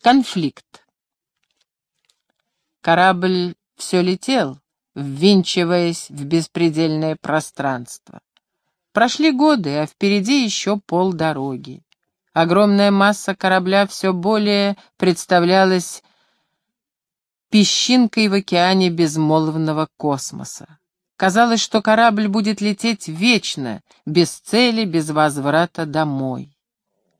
Конфликт. Корабль все летел, ввинчиваясь в беспредельное пространство. Прошли годы, а впереди еще полдороги. Огромная масса корабля все более представлялась песчинкой в океане безмолвного космоса. Казалось, что корабль будет лететь вечно, без цели, без возврата домой.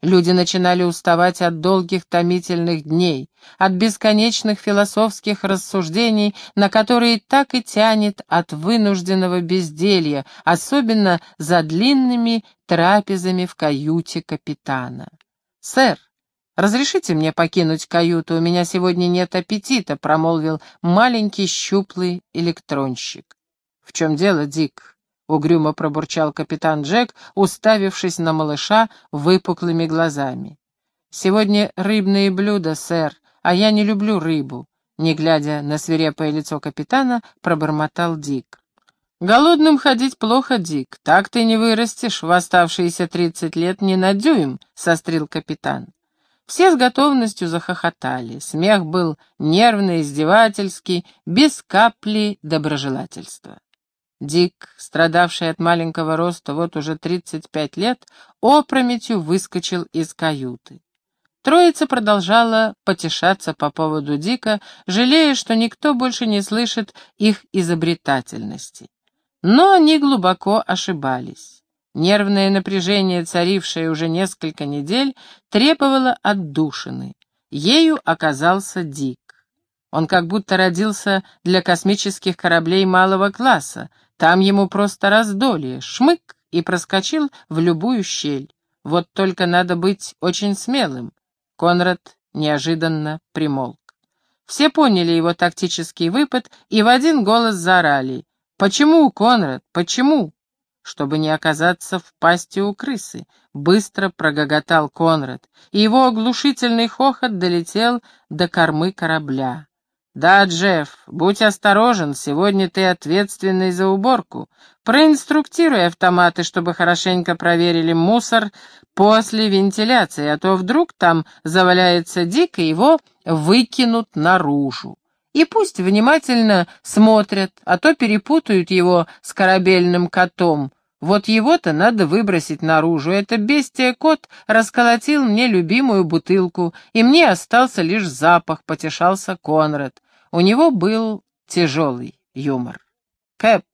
Люди начинали уставать от долгих томительных дней, от бесконечных философских рассуждений, на которые так и тянет от вынужденного безделья, особенно за длинными трапезами в каюте капитана. «Сэр, разрешите мне покинуть каюту, у меня сегодня нет аппетита», — промолвил маленький щуплый электронщик. «В чем дело, Дик?» — угрюмо пробурчал капитан Джек, уставившись на малыша выпуклыми глазами. «Сегодня рыбные блюда, сэр, а я не люблю рыбу», — не глядя на свирепое лицо капитана, пробормотал Дик. «Голодным ходить плохо, Дик, так ты не вырастешь в оставшиеся тридцать лет не на дюйм», — сострил капитан. Все с готовностью захохотали. Смех был нервный, издевательский, без капли доброжелательства. Дик, страдавший от маленького роста вот уже 35 лет, опрометью выскочил из каюты. Троица продолжала потешаться по поводу Дика, жалея, что никто больше не слышит их изобретательности. Но они глубоко ошибались. Нервное напряжение, царившее уже несколько недель, требовало отдушины. Ею оказался Дик. Он как будто родился для космических кораблей малого класса, там ему просто раздолье, шмык, и проскочил в любую щель. Вот только надо быть очень смелым. Конрад неожиданно примолк. Все поняли его тактический выпад и в один голос заорали. «Почему, Конрад, почему?» Чтобы не оказаться в пасти у крысы, быстро прогоготал Конрад, и его оглушительный хохот долетел до кормы корабля. «Да, Джефф, будь осторожен, сегодня ты ответственный за уборку. Проинструктируй автоматы, чтобы хорошенько проверили мусор после вентиляции, а то вдруг там заваляется дико, его выкинут наружу. И пусть внимательно смотрят, а то перепутают его с корабельным котом. Вот его-то надо выбросить наружу. Это бестия-кот расколотил мне любимую бутылку, и мне остался лишь запах, потешался Конрад. У него был тяжелый юмор. «Кэп,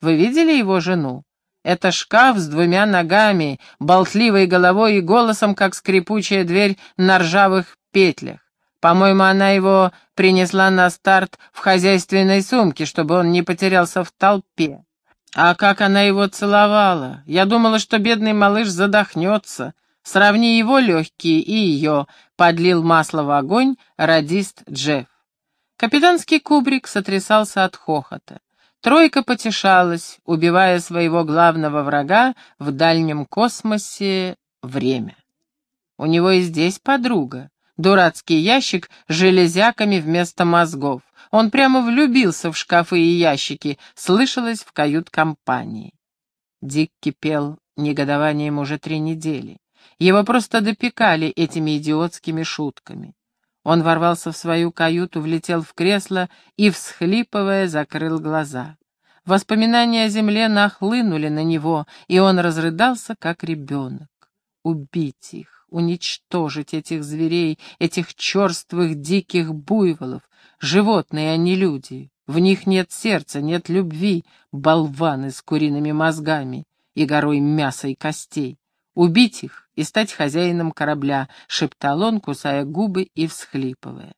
вы видели его жену? Это шкаф с двумя ногами, болтливой головой и голосом, как скрипучая дверь на ржавых петлях. По-моему, она его принесла на старт в хозяйственной сумке, чтобы он не потерялся в толпе. А как она его целовала! Я думала, что бедный малыш задохнется. Сравни его легкие и ее, — подлил масло в огонь радист Джефф. Капитанский кубрик сотрясался от хохота. Тройка потешалась, убивая своего главного врага в дальнем космосе — время. У него и здесь подруга. Дурацкий ящик с железяками вместо мозгов. Он прямо влюбился в шкафы и ящики, слышалось в кают-компании. Дик кипел негодованием уже три недели. Его просто допекали этими идиотскими шутками. Он ворвался в свою каюту, влетел в кресло и, всхлипывая, закрыл глаза. Воспоминания о земле нахлынули на него, и он разрыдался, как ребенок. Убить их, уничтожить этих зверей, этих черствых диких буйволов. Животные, а не люди. В них нет сердца, нет любви, болваны с куриными мозгами и горой мяса и костей. Убить их и стать хозяином корабля, шептал он, кусая губы и всхлипывая.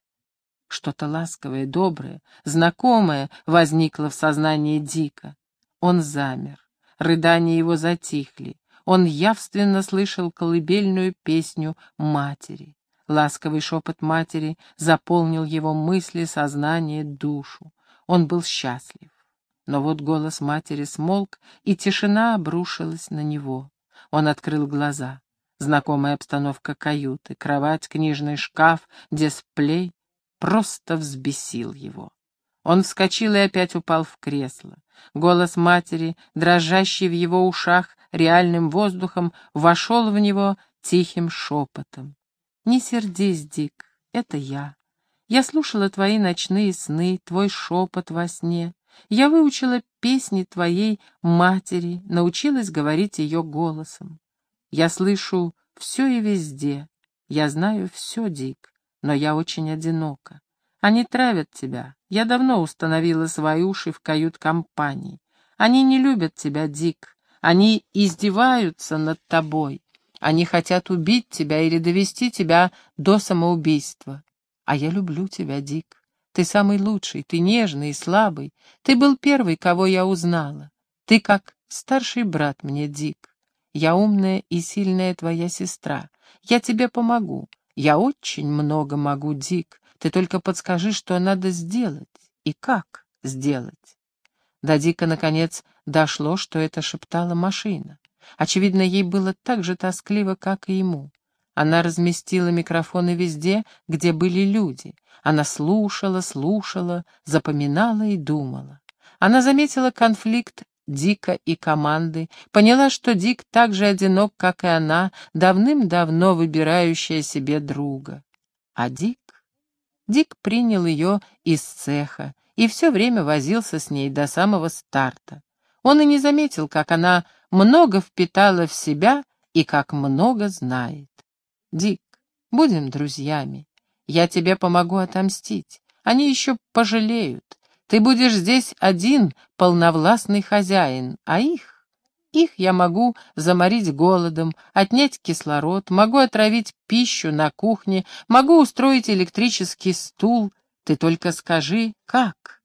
Что-то ласковое, доброе, знакомое возникло в сознании Дика. Он замер, рыдания его затихли. Он явственно слышал колыбельную песню матери. Ласковый шепот матери заполнил его мысли, сознание, душу. Он был счастлив. Но вот голос матери смолк, и тишина обрушилась на него. Он открыл глаза. Знакомая обстановка каюты, кровать, книжный шкаф, дисплей просто взбесил его. Он вскочил и опять упал в кресло. Голос матери, дрожащий в его ушах реальным воздухом, вошел в него тихим шепотом. «Не сердись, Дик, это я. Я слушала твои ночные сны, твой шепот во сне. Я выучила песни твоей матери, научилась говорить ее голосом. Я слышу все и везде. Я знаю все, Дик, но я очень одинока. Они травят тебя. Я давно установила свои уши в кают-компании. Они не любят тебя, Дик. Они издеваются над тобой. Они хотят убить тебя или довести тебя до самоубийства. А я люблю тебя, Дик. Ты самый лучший, ты нежный и слабый. Ты был первый, кого я узнала. Ты как старший брат мне, Дик. Я умная и сильная твоя сестра. Я тебе помогу. Я очень много могу, Дик. Ты только подскажи, что надо сделать и как сделать. До Дика, наконец, дошло, что это шептала машина. Очевидно, ей было так же тоскливо, как и ему. Она разместила микрофоны везде, где были люди. Она слушала, слушала, запоминала и думала. Она заметила конфликт Дика и команды, поняла, что Дик так же одинок, как и она, давным-давно выбирающая себе друга. А Дик? Дик принял ее из цеха и все время возился с ней до самого старта. Он и не заметил, как она много впитала в себя и как много знает. Дик, будем друзьями. Я тебе помогу отомстить. Они еще пожалеют. Ты будешь здесь один, полновластный хозяин, а их... Их я могу заморить голодом, отнять кислород, могу отравить пищу на кухне, могу устроить электрический стул. Ты только скажи, как?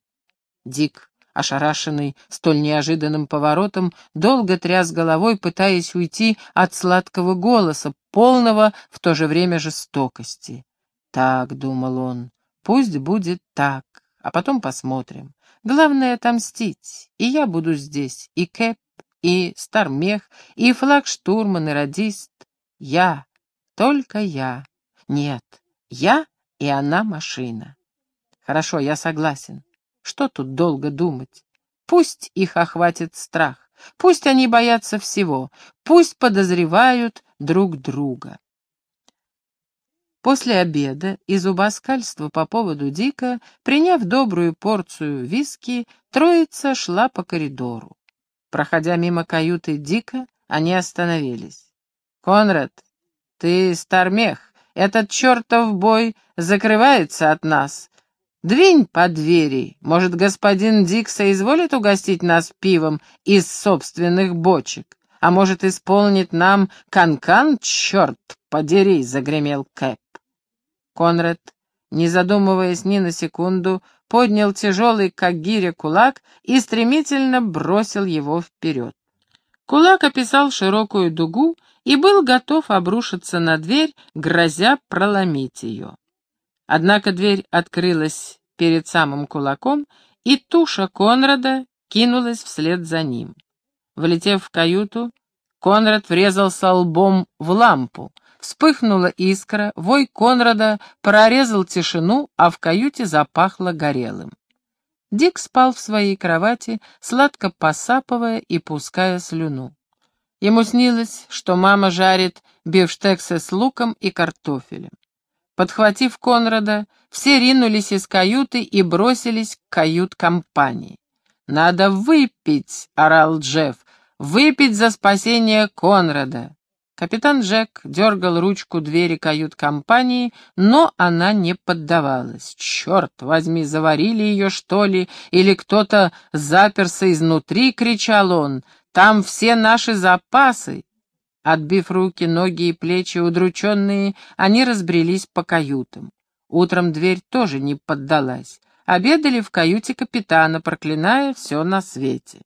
Дик ошарашенный столь неожиданным поворотом, долго тряс головой, пытаясь уйти от сладкого голоса, полного в то же время жестокости. «Так», — думал он, — «пусть будет так, а потом посмотрим. Главное — отомстить, и я буду здесь, и Кэп, и Стармех, и флагштурман, и радист. Я, только я. Нет, я и она машина. Хорошо, я согласен. Что тут долго думать? Пусть их охватит страх, пусть они боятся всего, пусть подозревают друг друга. После обеда и зубоскальства по поводу Дика, приняв добрую порцию виски, троица шла по коридору. Проходя мимо каюты Дика, они остановились. «Конрад, ты стармех, этот чертов бой закрывается от нас, Двинь по двери. Может, господин Дик соизволит угостить нас пивом из собственных бочек? А может, исполнит нам канкан, -кан? черт подери, — загремел Кэп. Конрад, не задумываясь ни на секунду, поднял тяжелый, как гиря, кулак и стремительно бросил его вперед. Кулак описал широкую дугу и был готов обрушиться на дверь, грозя проломить ее. Однако дверь открылась перед самым кулаком, и туша Конрада кинулась вслед за ним. Влетев в каюту, Конрад врезался лбом в лампу. Вспыхнула искра, вой Конрада прорезал тишину, а в каюте запахло горелым. Дик спал в своей кровати, сладко посапывая и пуская слюну. Ему снилось, что мама жарит бифштексы с луком и картофелем. Подхватив Конрада, все ринулись из каюты и бросились к кают-компании. «Надо выпить!» — орал Джефф. «Выпить за спасение Конрада!» Капитан Джек дергал ручку двери кают-компании, но она не поддавалась. «Черт возьми, заварили ее, что ли? Или кто-то заперся изнутри?» — кричал он. «Там все наши запасы!» Отбив руки, ноги и плечи, удрученные, они разбрелись по каютам. Утром дверь тоже не поддалась. Обедали в каюте капитана, проклиная все на свете.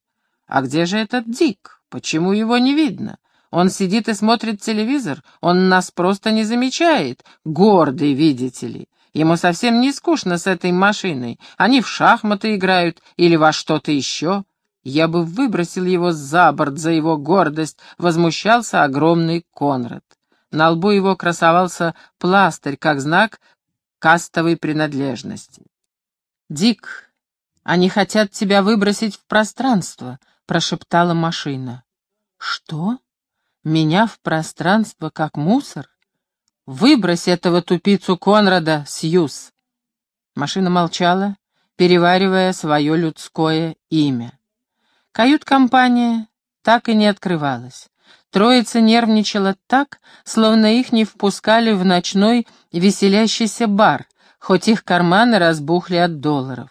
А где же этот Дик? Почему его не видно? Он сидит и смотрит телевизор, он нас просто не замечает. Гордый, видите ли. Ему совсем не скучно с этой машиной. Они в шахматы играют или во что-то еще. Я бы выбросил его за борт за его гордость, возмущался огромный Конрад. На лбу его красовался пластырь, как знак кастовой принадлежности. «Дик, они хотят тебя выбросить в пространство», — прошептала машина. «Что? Меня в пространство, как мусор? Выбрось этого тупицу Конрада, Сьюз!» Машина молчала, переваривая свое людское имя. Кают-компания так и не открывалась. Троица нервничала так, словно их не впускали в ночной веселящийся бар, хоть их карманы разбухли от долларов.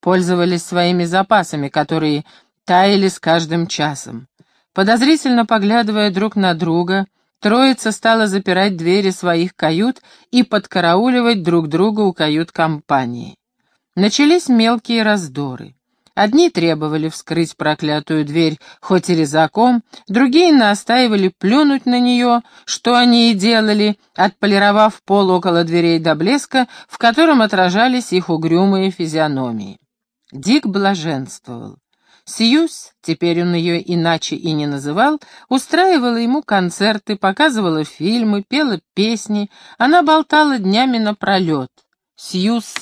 Пользовались своими запасами, которые таяли с каждым часом. Подозрительно поглядывая друг на друга, троица стала запирать двери своих кают и подкарауливать друг друга у кают-компании. Начались мелкие раздоры. Одни требовали вскрыть проклятую дверь хоть и резаком, другие настаивали плюнуть на нее, что они и делали, отполировав пол около дверей до блеска, в котором отражались их угрюмые физиономии. Дик блаженствовал. Сьюз, теперь он ее иначе и не называл, устраивала ему концерты, показывала фильмы, пела песни, она болтала днями напролет. Сьюз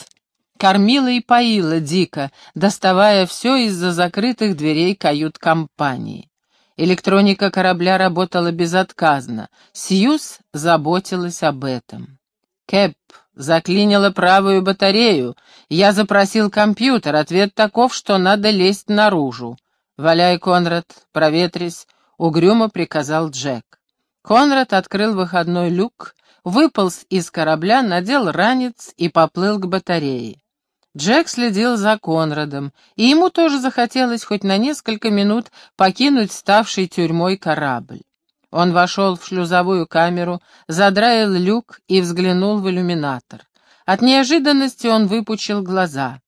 кормила и поила Дика, доставая все из-за закрытых дверей кают-компании. Электроника корабля работала безотказно. Сьюз заботилась об этом. «Кэп, заклинила правую батарею. Я запросил компьютер. Ответ таков, что надо лезть наружу. «Валяй, Конрад, проветрись», — угрюмо приказал Джек. Конрад открыл выходной люк, выполз из корабля, надел ранец и поплыл к батарее. Джек следил за Конрадом, и ему тоже захотелось хоть на несколько минут покинуть ставший тюрьмой корабль. Он вошел в шлюзовую камеру, задраил люк и взглянул в иллюминатор. От неожиданности он выпучил глаза.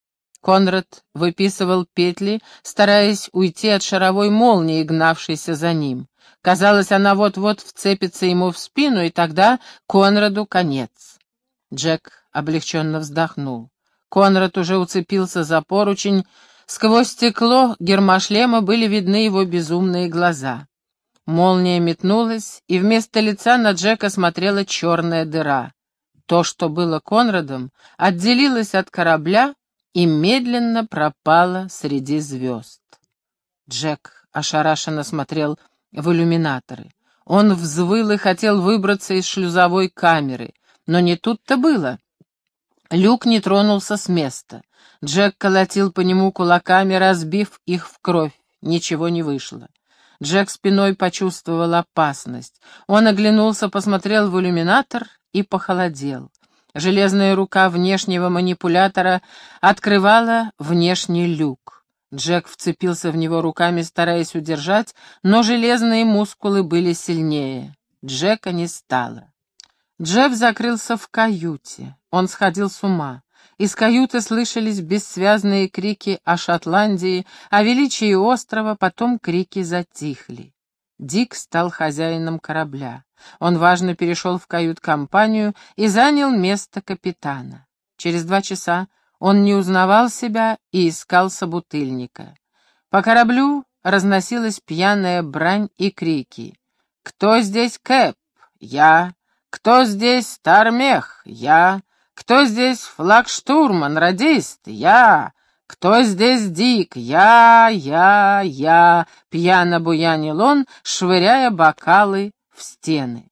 Конрад выписывал петли, стараясь уйти от шаровой молнии, гнавшейся за ним. Казалось, она вот-вот вцепится ему в спину, и тогда Конраду конец. Джек облегченно вздохнул. Конрад уже уцепился за поручень. Сквозь стекло гермошлема были видны его безумные глаза. Молния метнулась, и вместо лица на Джека смотрела черная дыра. То, что было Конрадом, отделилось от корабля и медленно пропало среди звезд. Джек ошарашенно смотрел в иллюминаторы. Он взвыл и хотел выбраться из шлюзовой камеры, но не тут-то было. Люк не тронулся с места. Джек колотил по нему кулаками, разбив их в кровь. Ничего не вышло. Джек спиной почувствовал опасность. Он оглянулся, посмотрел в иллюминатор и похолодел. Железная рука внешнего манипулятора открывала внешний люк. Джек вцепился в него руками, стараясь удержать, но железные мускулы были сильнее. Джека не стало. Джефф закрылся в каюте. Он сходил с ума. Из каюты слышались бессвязные крики о Шотландии, о величии острова, потом крики затихли. Дик стал хозяином корабля. Он важно перешел в кают-компанию и занял место капитана. Через два часа он не узнавал себя и искал собутыльника. По кораблю разносилась пьяная брань и крики. «Кто здесь Кэп? Я. Кто здесь Стармех? Я. Кто здесь флагштурман, радист? Я. Кто здесь Дик? Я, я, я. Пьяно буянил он, швыряя бокалы в стены.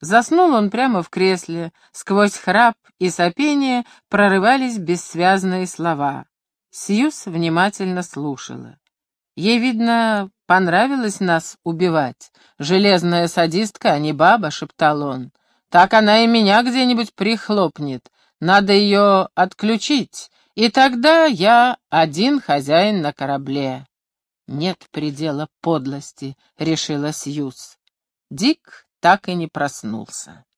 Заснул он прямо в кресле, сквозь храп и сопение прорывались бессвязные слова. Сьюз внимательно слушала. Ей, видно, понравилось нас убивать. Железная садистка, а не баба, — шептал он. Так она и меня где-нибудь прихлопнет. Надо ее отключить, и тогда я один хозяин на корабле. Нет предела подлости, решила Сьюз. Дик так и не проснулся.